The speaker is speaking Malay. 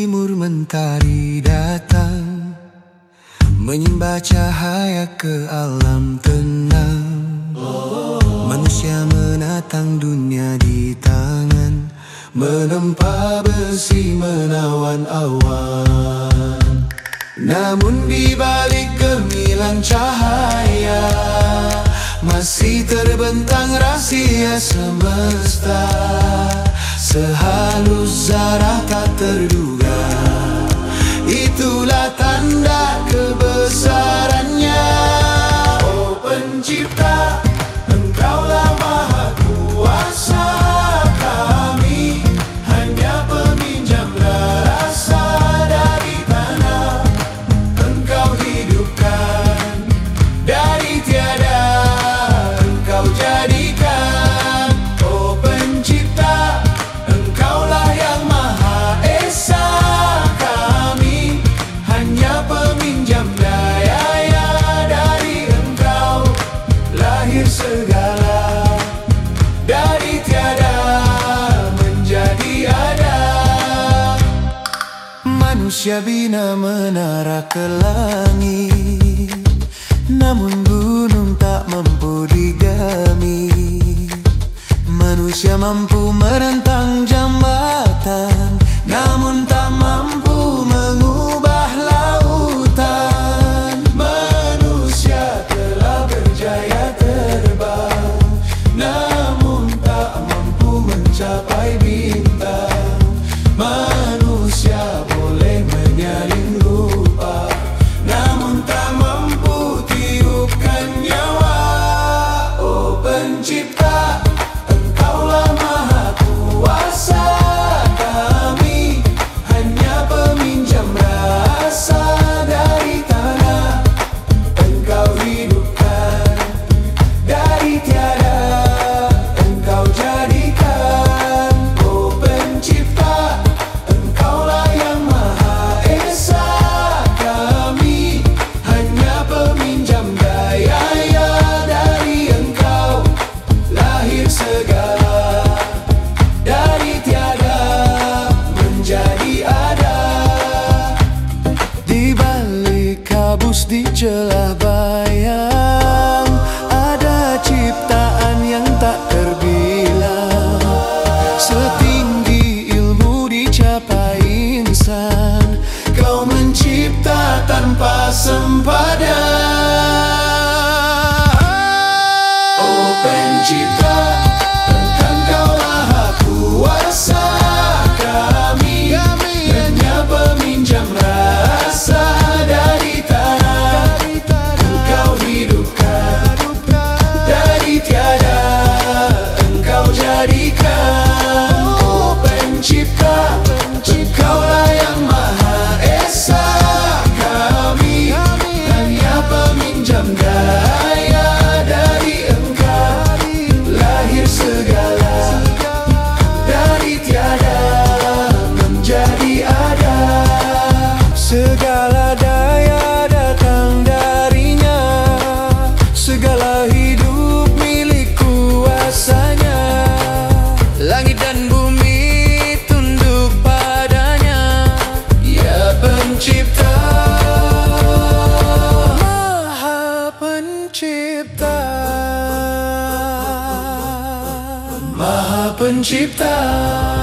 timur mentari datang Menyembah cahaya ke alam tenang. Manusia menatang dunia di tangan Menempa besi menawan awan. Namun di balik gemilang cahaya Masih terbentang rahsia semesta. Sehalus zarah tak terduga itulah tanda kebesarannya. Oh pencipta manusia bina menara ke langit Namun gunung tak mampu digami Manusia mampu merentang jambatan Namun te dou. Pencipta. Maha Pencipta.